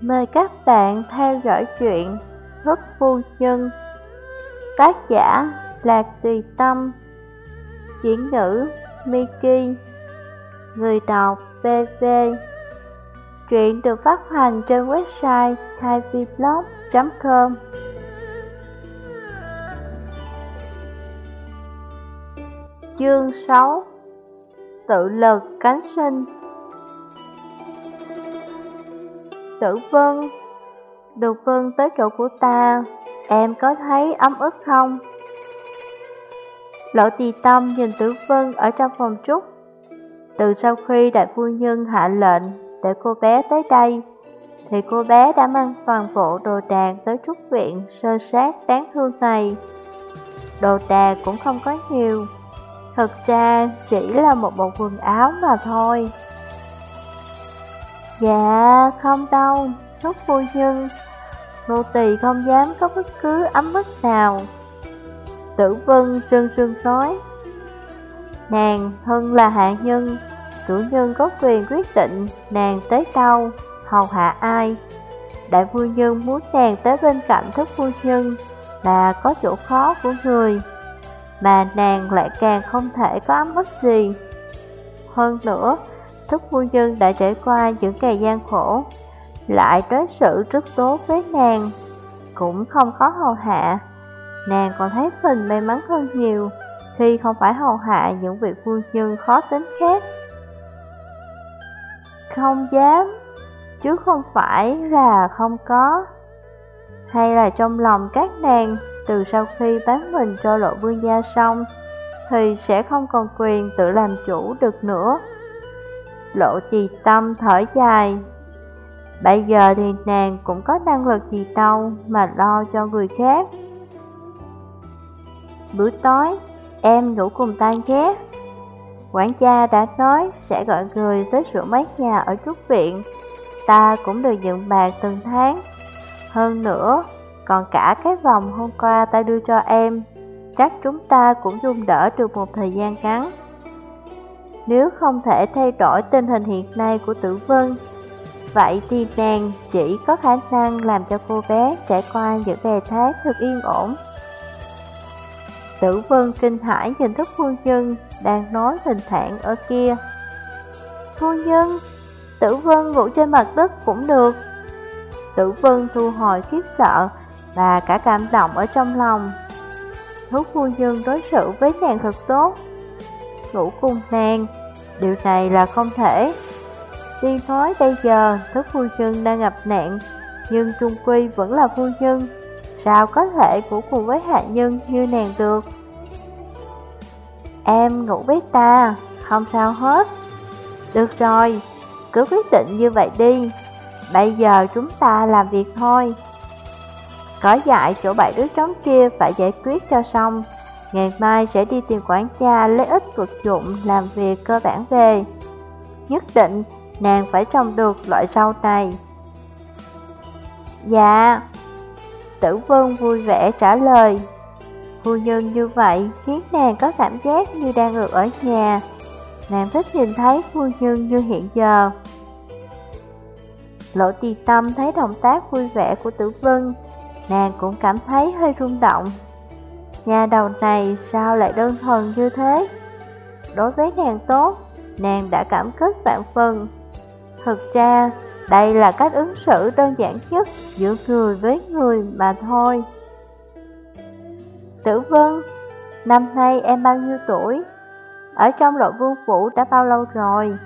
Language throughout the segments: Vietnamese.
Mời các bạn theo dõi chuyện Thức Phu Nhân. Tác giả Lạc Tùy Tâm. Chuyển ngữ Miki. Người đọc PV. Truyện được phát hành trên website thaiviblog.com Chương 6 Tự lực cánh sinh. Tử Vân. Được Vân tới chỗ của ta, Em có thấy ấm ức không? Lộ tì tâm nhìn Tử Vân ở trong phòng trúc. Từ sau khi đại phu nhân hạ lệnh để cô bé tới đây, Thì cô bé đã mang toàn bộ đồ đạc tới trúc viện sơ sát đáng thương này. Đồ đạc cũng không có nhiều Thực ra chỉ là một bộ quần áo mà thôi. Dạ, không đâu, thúc phu nhân Nô tỳ không dám có bất cứ ấm ức nào. Tử vân trân trân nói Nàng thân là hạ nhân Chủ nhân có quyền quyết định nàng tới đâu, hầu hạ ai. Đại phu nhân muốn nàng tới bên cạnh thức phu nhân Là có chỗ khó của người Mà nàng lại càng không thể có ấm ức gì. Hơn nữa thức phu nhân đã trải qua những ngày gian khổ, lại đối xử rất tốt với nàng, cũng không có hầu hạ. Nàng còn thấy mình may mắn hơn nhiều khi không phải hầu hạ những vị phu nhân khó tính khác. Không dám, chứ không phải là không có. Hay là trong lòng các nàng, từ sau khi bán mình cho lộ vương gia xong, thì sẽ không còn quyền tự làm chủ được nữa. Lộ trì tâm thở dài. Bây giờ thì nàng cũng có năng lực gì đâu mà lo cho người khác. Buổi tối, em ngủ cùng ta nhé Quản gia đã nói sẽ gọi người tới sửa mát nhà ở trúc viện. Ta cũng được nhận bạc từng tháng. Hơn nữa, còn cả cái vòng hôm qua ta đưa cho em. Chắc chúng ta cũng dùng đỡ được một thời gian ngắn nếu không thể thay đổi tình hình hiện nay của tử vân Vậy thì nàng chỉ có khả năng làm cho cô bé trải qua những ngày tháng thật yên ổn. Tử vân kinh hãi nhìn thức phu nhân đang nói hình thản ở kia. Phu nhân, tử vân ngủ trên mặt đất cũng được. Tử vân thu hồi khiếp sợ và cả cảm động ở trong lòng. Thú phu nhân đối xử với nàng thật tốt. Ngủ cùng nàng. Điều này là không thể. Tiên nói bây giờ thức phu nhân đang gặp nạn, Nhưng Trung Quy vẫn là phu nhân. Sao có thể ngủ cùng với hạ nhân như nàng được? Em ngủ với ta, Không sao hết. Được rồi, Cứ quyết định như vậy đi. Bây giờ chúng ta làm việc thôi. Có dạy chỗ bảy đứa trống kia phải giải quyết cho xong. Ngày mai sẽ đi tìm quản gia lấy ít vật dụng làm việc cơ bản về. Nhất định, nàng phải trồng được loại rau này. Dạ. Tử vân vui vẻ trả lời. Phu nhân như vậy khiến nàng có cảm giác như đang ngược ở nhà. Nàng thích nhìn thấy phu nhân như hiện giờ. Lỗ tì tâm thấy động tác vui vẻ của tử vân, Nàng cũng cảm thấy hơi rung động. Nhà đầu này sao lại đơn thuần như thế? Đối với nàng tốt, nàng đã cảm kích vạn phần. Thực ra, đây là cách ứng xử đơn giản nhất giữa người với người mà thôi. Tử Vân, năm nay em bao nhiêu tuổi? Ở trong lộ vương phủ đã bao lâu rồi?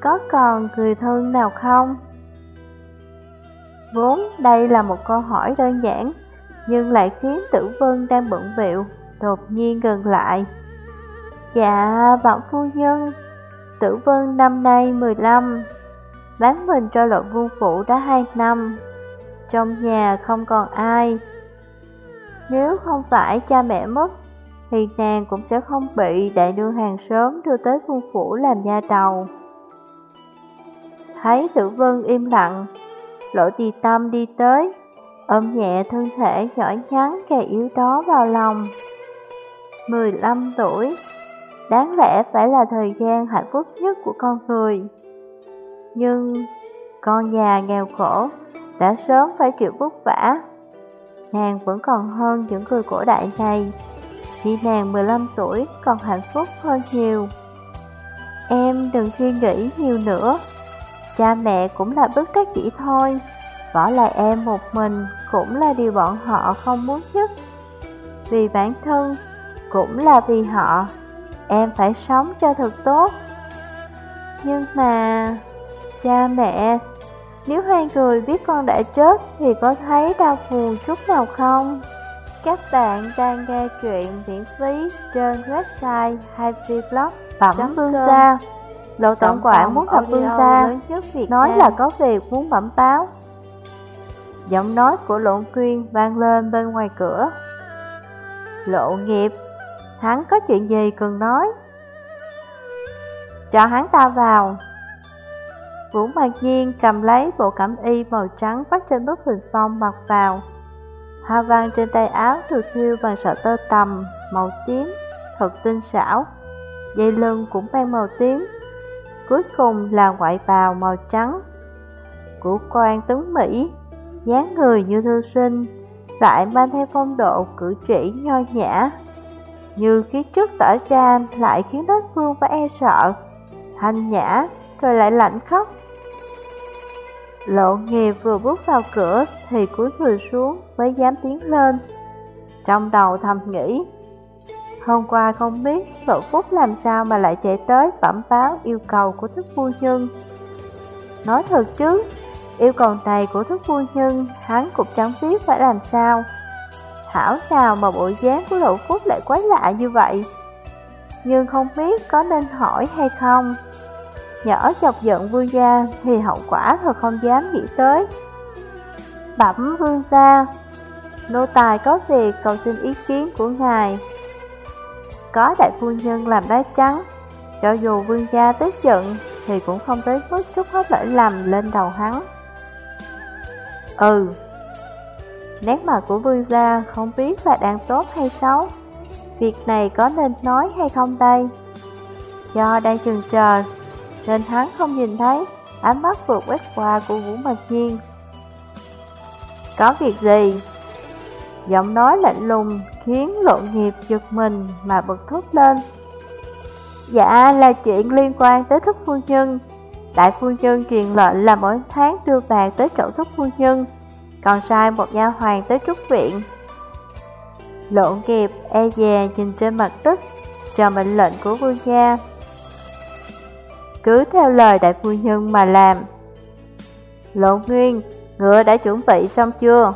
Có còn người thân nào không? Vốn đây là một câu hỏi đơn giản, nhưng lại khiến tử vân đang bận biệu, đột nhiên gần lại. Dạ, bọn phu nhân, tử vân năm nay 15, bán mình cho lộ vương phủ đã 2 năm, trong nhà không còn ai. Nếu không phải cha mẹ mất, thì nàng cũng sẽ không bị đại nương hàng sớm đưa tới vương phủ làm gia đầu. Thấy tử vân im lặng, lộ tì tâm đi tới, ôm nhẹ thân thể nhỏ nhắn kẻ yếu đó vào lòng. 15 tuổi, đáng lẽ phải là thời gian hạnh phúc nhất của con người. Nhưng con nhà nghèo khổ, đã sớm phải chịu vất vả. Nàng vẫn còn hơn những người cổ đại này. Khi nàng 15 tuổi còn hạnh phúc hơn nhiều. Em đừng suy nghĩ nhiều nữa. Cha mẹ cũng là bất đắc dĩ thôi. Bỏ lại em một mình cũng là điều bọn họ không muốn nhất. Vì bản thân, cũng là vì họ. Em phải sống cho thật tốt. Nhưng mà... Cha mẹ, nếu hai người biết con đã chết thì có thấy đau buồn chút nào không? Các bạn đang nghe chuyện miễn phí trên website happyblog Bẩm Vương Gia. Lộ tổng quản muốn gặp Vương Gia, nói là có việc muốn bẩm báo. Giọng nói của lộn Quyên vang lên bên ngoài cửa. Lộ nghiệp, hắn có chuyện gì cần nói? Cho hắn ta vào. Vũ Mạc Nhiên cầm lấy bộ cảm y màu trắng vắt trên bức hình phong mặc vào. Hoa văn trên tay áo được thiêu bằng sợi tơ tầm màu tím, thật tinh xảo. Dây lưng cũng mang màu tím. Cuối cùng là ngoại bào màu trắng. Của quan tướng Mỹ, dáng người như thư sinh, lại mang theo phong độ cử chỉ nho nhã. Như khí trước tỏ ra lại khiến đối phương phải e sợ, thanh nhã, rồi lại lạnh khóc. Lộ nghiệp vừa bước vào cửa thì cúi người xuống mới dám tiến lên. Trong đầu thầm nghĩ, hôm qua không biết lộ phúc làm sao mà lại chạy tới bẩm báo yêu cầu của thức phu nhân. Nói thật chứ, yêu cầu này của thức phu nhân hắn cũng chẳng biết phải làm sao. Thảo nào mà bộ dáng của lộ phúc lại quái lạ như vậy. Nhưng không biết có nên hỏi hay không. Nhỏ chọc giận vương gia thì hậu quả thật không dám nghĩ tới. Bẩm vương gia, nô tài có việc cầu xin ý kiến của ngài. Có đại phu nhân làm đá trắng, cho dù vương gia tức giận thì cũng không tới mức chút hết lỗi lầm lên đầu hắn. Ừ, nét mặt của vương gia không biết là đang tốt hay xấu. Việc này có nên nói hay không đây? Do đang chừng chờ nên hắn không nhìn thấy ánh mắt vượt quét qua của Vũ Mạc Nhiên. Có việc gì? Giọng nói lạnh lùng khiến lộ nghiệp giật mình mà bật thốt lên. Dạ là chuyện liên quan tới thức phu nhân. Đại phu nhân truyền lệnh là mỗi tháng đưa bạc tới chỗ thúc phu nhân, còn sai một nha hoàng tới trúc viện. lộn nghiệp e dè nhìn trên mặt tức chờ mệnh lệnh của vương gia cứ theo lời đại phu nhân mà làm. lộn Nguyên, ngựa đã chuẩn bị xong chưa?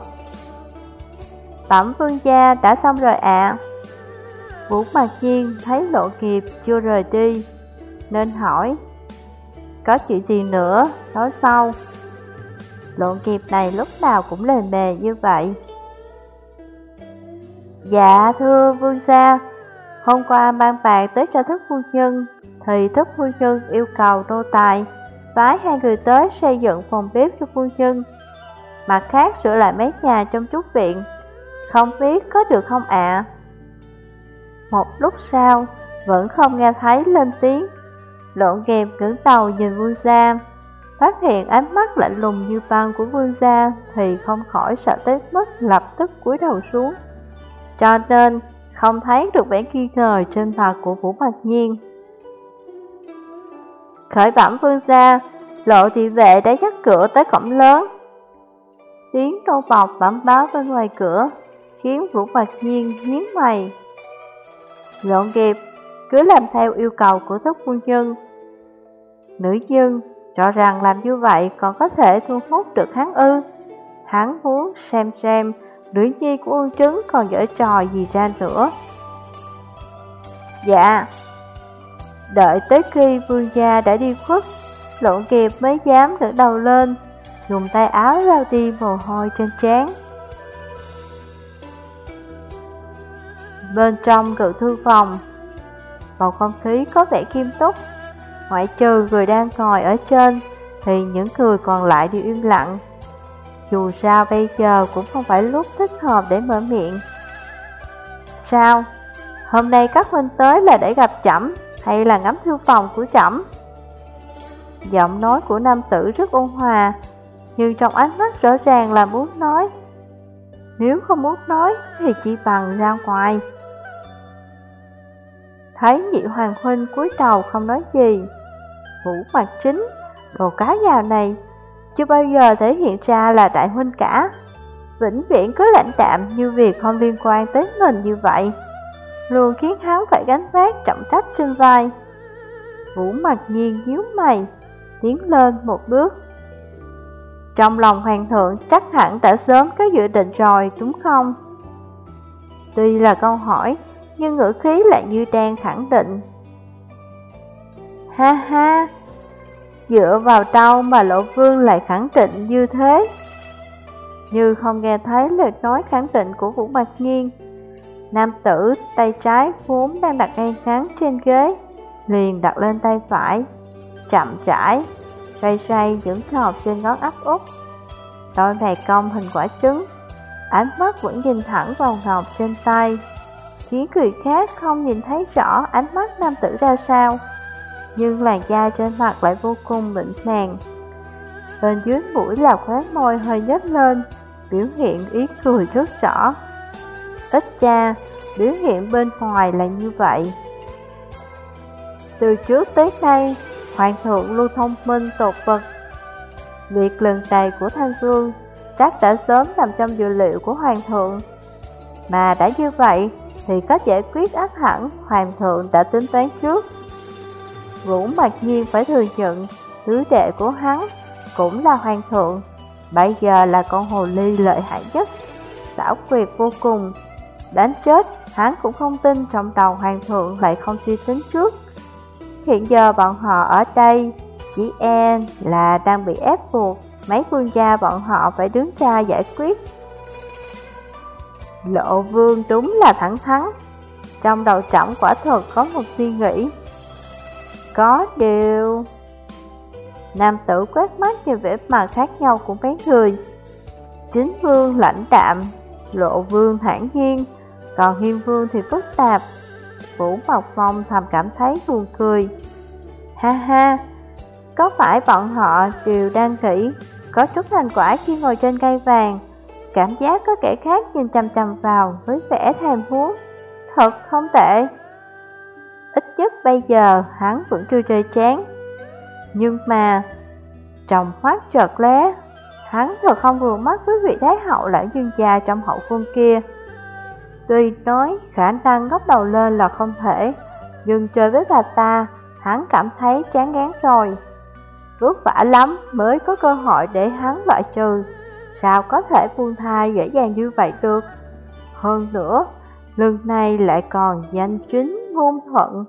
Tẩm vương gia đã xong rồi ạ. Vũ Mạc Nhiên thấy lộ nghiệp chưa rời đi, nên hỏi, có chuyện gì nữa, nói sau. Lộn kịp này lúc nào cũng lề mề như vậy. Dạ thưa vương gia, hôm qua ban bạc tới cho thức phu nhân thì thức phu nhân yêu cầu nô tài phái hai người tới xây dựng phòng bếp cho phu nhân. Mặt khác sửa lại mấy nhà trong trúc viện, không biết có được không ạ? Một lúc sau, vẫn không nghe thấy lên tiếng. Lộn ghềm ngẩng đầu nhìn vương gia, phát hiện ánh mắt lạnh lùng như băng của vương gia thì không khỏi sợ tới mức lập tức cúi đầu xuống. Cho nên, không thấy được vẻ nghi ngờ trên mặt của Vũ Mạc Nhiên. Khởi bẩm vương gia, lộ thị vệ đã dắt cửa tới cổng lớn. Tiếng trâu bọc bẩm báo bên ngoài cửa, khiến Vũ Bạch Nhiên nhíu mày. Lộn kịp, cứ làm theo yêu cầu của thất quân nhân. Nữ nhân cho rằng làm như vậy còn có thể thu hút được hắn ư. Hắn muốn xem xem nữ nhi của ôn trứng còn dở trò gì ra nữa. Dạ, Đợi tới khi vương gia đã đi khuất, lộn kịp mới dám ngẩng đầu lên, dùng tay áo lau đi mồ hôi trên trán. Bên trong cự thư phòng, bầu không khí có vẻ nghiêm túc, ngoại trừ người đang ngồi ở trên, thì những người còn lại đều im lặng. Dù sao bây giờ cũng không phải lúc thích hợp để mở miệng. Sao? Hôm nay các huynh tới là để gặp chậm hay là ngắm thư phòng của chậm? Giọng nói của nam tử rất ôn hòa Nhưng trong ánh mắt rõ ràng là muốn nói Nếu không muốn nói thì chỉ bằng ra ngoài Thấy nhị hoàng huynh cúi đầu không nói gì Vũ mặt chính. Đồ cá giàu này Chưa bao giờ thể hiện ra là đại huynh cả. Vĩnh viễn cứ lãnh đạm như việc không liên quan tới mình như vậy. Luôn khiến hắn phải gánh vác trọng trách trên vai. Vũ mặt nhiên nhíu mày, Tiến lên một bước. Trong lòng hoàng thượng chắc hẳn đã sớm có dự định rồi, đúng không? Tuy là câu hỏi, Nhưng ngữ khí lại như đang khẳng định. Ha ha. Dựa vào đâu mà lộ vương lại khẳng định như thế. Như không nghe thấy lời nói khẳng định của Vũ Mạc Nhiên, Nam tử tay trái vốn đang đặt ngay ngắn trên ghế, Liền đặt lên tay phải, Chậm rãi, Xoay xoay những ngọc trên ngón áp út. Đôi mày cong hình quả trứng, Ánh mắt vẫn nhìn thẳng vào ngọc trên tay, Khiến người khác không nhìn thấy rõ ánh mắt nam tử ra sao nhưng làn da trên mặt lại vô cùng mịn màng. Bên dưới mũi là khóe môi hơi nhếch lên, biểu hiện ý cười rất rõ. Ít cha, biểu hiện bên ngoài là như vậy. Từ trước tới nay, Hoàng thượng lưu thông minh tột vật. Việc lần này của Thanh Vương chắc đã sớm nằm trong dự liệu của Hoàng thượng. Mà đã như vậy, thì có giải quyết ác hẳn Hoàng thượng đã tính toán trước. Vũ mặc nhiên phải thừa nhận, tứ đệ của hắn cũng là hoàng thượng, bây giờ là con hồ ly lợi hại nhất, xảo quyệt vô cùng. Đánh chết, hắn cũng không tin trong đầu hoàng thượng lại không suy tính trước. Hiện giờ bọn họ ở đây, chỉ e là đang bị ép buộc, mấy quân gia bọn họ phải đứng ra giải quyết. Lộ vương đúng là thẳng thắn, trong đầu trọng quả thật có một suy nghĩ. Có điều... Nam tử quét mắt về vẻ mặt khác nhau của mấy người. Chính vương lãnh đạm, lộ vương thản nhiên, còn hiên vương thì phức tạp. Vũ Mộc Phong thầm cảm thấy buồn cười. Ha ha, có phải bọn họ đều đang nghĩ có chút thành quả khi ngồi trên cây vàng, cảm giác có kẻ khác nhìn chằm chằm vào với vẻ thèm muốn. Thật không tệ. Ít bây giờ hắn vẫn chưa chơi chán Nhưng mà, Trong mắt trợt lé Hắn thật không vừa mắt với vị thái hậu lãng dương gia trong hậu cung kia. Tuy nói khả năng ngóc đầu lên là không thể, Nhưng chơi với bà ta, Hắn cảm thấy chán ngán rồi. Vất vả lắm mới có cơ hội để hắn loại trừ. Sao có thể buông thai dễ dàng như vậy được? Hơn nữa, Lần này lại còn danh chính ngôn thuận.